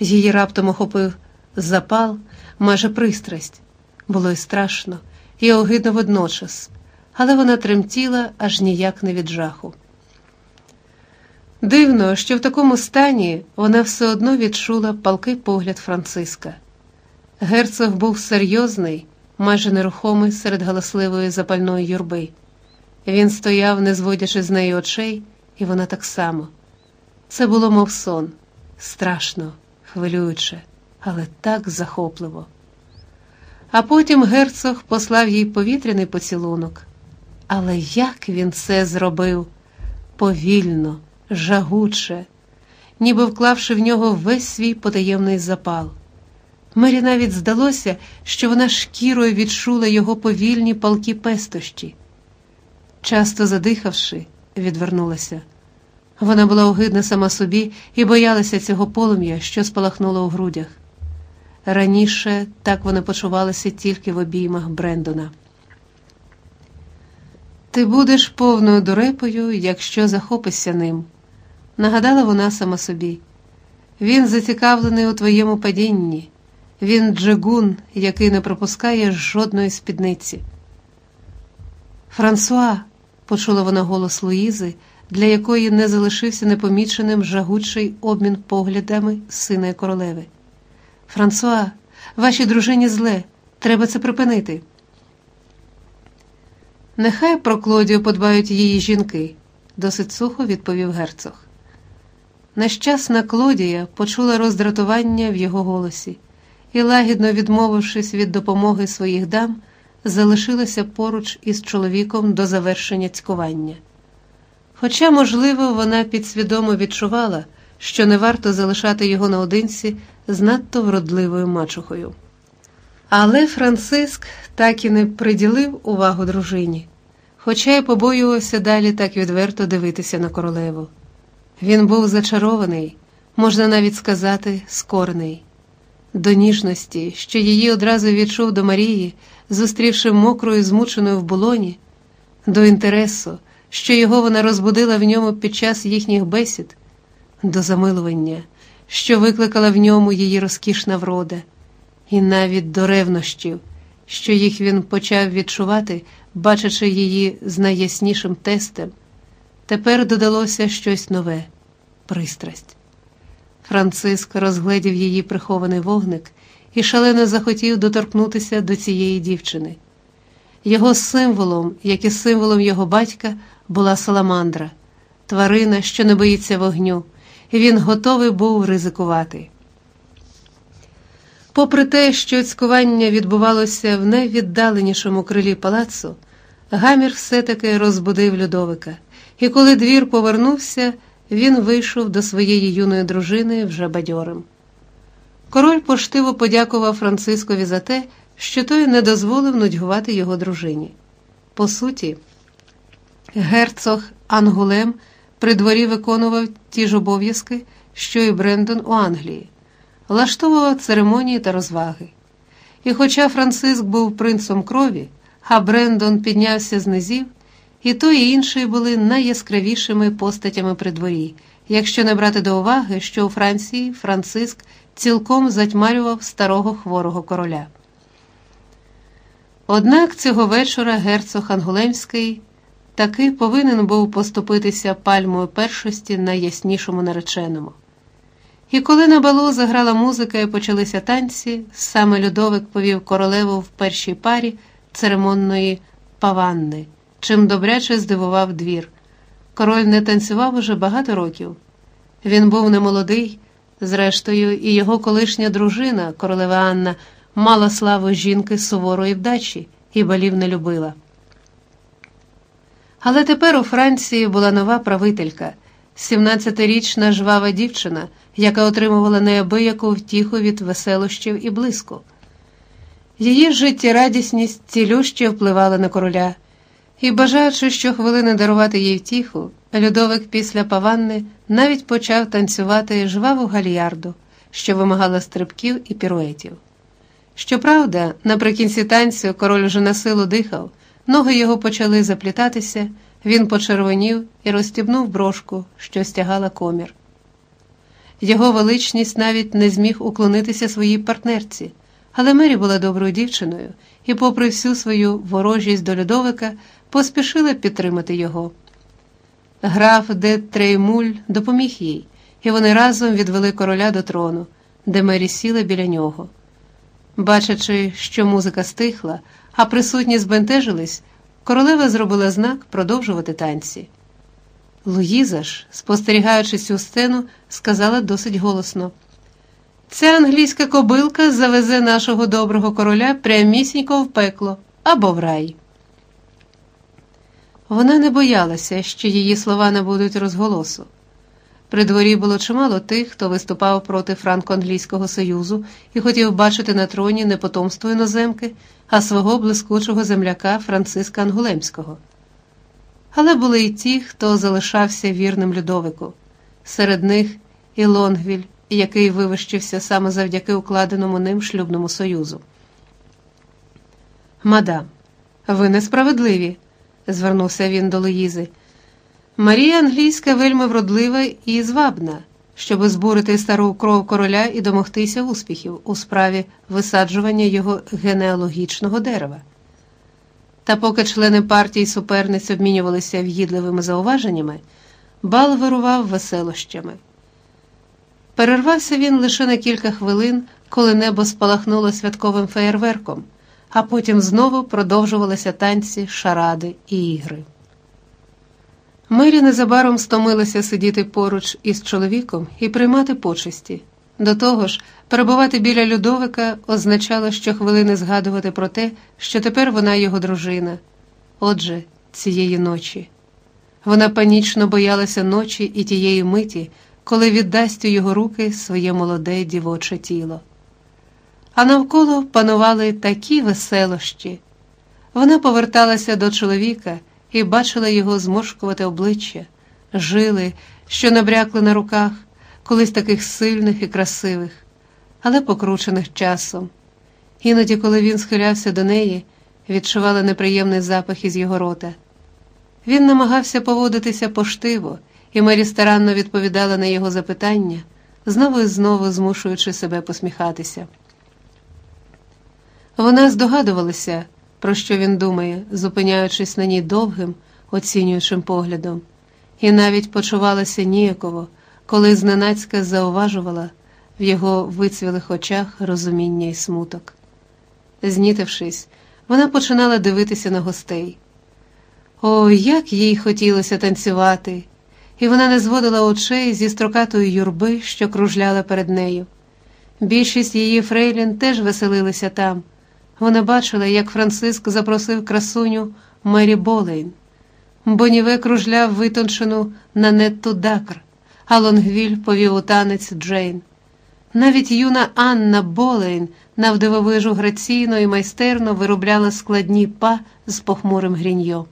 Її раптом охопив запал, майже пристрасть. Було й страшно, і огидно водночас, але вона тремтіла аж ніяк не від жаху. Дивно, що в такому стані вона все одно відчула палкий погляд Франциска. Герцог був серйозний, майже нерухомий серед галасливої запальної юрби. Він стояв, не зводячи з неї очей, і вона так само. Це було, мов сон, страшно, хвилююче, але так захопливо. А потім герцог послав їй повітряний поцілунок. Але як він це зробив? Повільно, жагуче, ніби вклавши в нього весь свій потаємний запал. Мері навіть здалося, що вона шкірою відчула його повільні палкі пестощі. Часто задихавши, відвернулася. Вона була огидна сама собі і боялася цього полум'я, що спалахнуло у грудях. Раніше так вони почувалися тільки в обіймах Брендона. Ти будеш повною дурепою, якщо захопишся ним, нагадала вона сама собі. Він зацікавлений у твоєму падінні. Він джигун, який не пропускає жодної спідниці. Франсуа, почула вона голос Луїзи, для якої не залишився непоміченим жагучий обмін поглядами сина королеви. Франсуа, вашій дружині зле, треба це припинити. Нехай про Клодію подбають її жінки, досить сухо відповів герцог. Нещасна Клодія почула роздратування в його голосі і, лагідно відмовившись від допомоги своїх дам, залишилася поруч із чоловіком до завершення цькування. Хоча, можливо, вона підсвідомо відчувала, що не варто залишати його наодинці з надто вродливою мачухою. Але Франциск так і не приділив увагу дружині, хоча й побоювався далі так відверто дивитися на королеву. Він був зачарований, можна навіть сказати, скорний. До ніжності, що її одразу відчув до Марії, зустрівши мокрою, змученою в болоні, до інтересу, що його вона розбудила в ньому під час їхніх бесід, до замилування, що викликала в ньому її розкішна врода, і навіть до ревнощів, що їх він почав відчувати, бачачи її з найяснішим тестем. Тепер додалося щось нове пристрасть. Франциск розгледів її прихований вогник і шалено захотів доторкнутися до цієї дівчини. Його символом, як і символом його батька, була саламандра, тварина, що не боїться вогню, і він готовий був ризикувати. Попри те, що цькування відбувалося в найвіддаленішому крилі палацу, гамір все-таки розбудив Людовика, і коли двір повернувся, він вийшов до своєї юної дружини вже бадьорим. Король поштиво подякував Францискові за те, що той не дозволив нудьгувати його дружині. По суті, герцог Ангулем при дворі виконував ті ж обов'язки, що і Брендон у Англії, влаштовував церемонії та розваги. І хоча Франциск був принцом крові, а Брендон піднявся з низів, і той, і інший були найяскравішими постатями при дворі, якщо не брати до уваги, що у Франції Франциск цілком затьмарював старого хворого короля. Однак цього вечора герцог Ангулемський таки повинен був поступитися пальмою першості найяснішому нареченому. І коли на балу заграла музика і почалися танці, саме Людовик повів королеву в першій парі церемонної паванни, чим добряче здивував двір. Король не танцював уже багато років. Він був немолодий, зрештою, і його колишня дружина, королева Анна, мала славу жінки суворої вдачі і балів не любила. Але тепер у Франції була нова правителька, 17-річна жвава дівчина, яка отримувала неабияку втіху від веселощів і блиску. Її життєрадісність цілюще впливала на короля, і, бажаючи щохвилини дарувати їй втіху, Людовик після паванни навіть почав танцювати жваву гальярду, що вимагала стрибків і піруетів. Щоправда, наприкінці танцю король уже на силу дихав, ноги його почали заплітатися, він почервонів і розстібнув брошку, що стягала комір. його величність навіть не зміг уклонитися своїй партнерці, але Мері була доброю дівчиною і, попри всю свою ворожість до Людовика, поспішила підтримати його. Граф де Треймуль допоміг їй, і вони разом відвели короля до трону, де Мері сіла біля нього. Бачачи, що музика стихла, а присутні збентежились, королева зробила знак продовжувати танці. Луїза ж, спостерігаючи цю сцену, сказала досить голосно: ця англійська кобилка завезе нашого доброго короля прямісінько в пекло або в рай. Вона не боялася, що її слова не будуть розголосу. При дворі було чимало тих, хто виступав проти Франко-Англійського союзу і хотів бачити на троні не потомство іноземки, а свого блискучого земляка Франциска Ангулемського. Але були й ті, хто залишався вірним Людовику. Серед них і Лонгвіль, який вивищився саме завдяки укладеному ним шлюбному союзу. Мадам, ви несправедливі, звернувся він до Луїзи. Марія англійська вельми вродлива і звабна, щоб збурити стару кров короля і домогтися успіхів у справі висаджування його генеалогічного дерева. Та поки члени партії суперниць обмінювалися в'їдливими зауваженнями, бал вирував веселощами. Перервався він лише на кілька хвилин, коли небо спалахнуло святковим феєрверком, а потім знову продовжувалися танці, шаради і ігри. Мері незабаром стомилася сидіти поруч із чоловіком і приймати почесті. До того ж, перебувати біля Людовика означало щохвилини згадувати про те, що тепер вона його дружина. Отже, цієї ночі. Вона панічно боялася ночі і тієї миті, коли віддасть у його руки своє молоде дівоче тіло. А навколо панували такі веселощі. Вона поверталася до чоловіка і бачила його зморшкувати обличчя, жили, що набрякли на руках, колись таких сильних і красивих, але покручених часом. Іноді, коли він схилявся до неї, відчувала неприємний запах із його рота. Він намагався поводитися поштиво, і Мері старанно відповідала на його запитання, знову і знову змушуючи себе посміхатися. Вона здогадувалася, про що він думає, зупиняючись на ній довгим, оцінюючим поглядом, і навіть почувалася ніяково, коли зненацька зауважувала в його вицвілих очах розуміння і смуток. Знітившись, вона починала дивитися на гостей. О, як їй хотілося танцювати, і вона не зводила очей зі строкатої юрби, що кружляла перед нею. Більшість її фрейлін теж веселилися там. Вона бачила, як Франциск запросив красуню Мері Болейн. Боніве кружляв витончену Нанетту Дакр, а Лонгвіль повів у танець Джейн. Навіть юна Анна Болейн навдивовижу граційно і майстерно виробляла складні па з похмурим гріньо.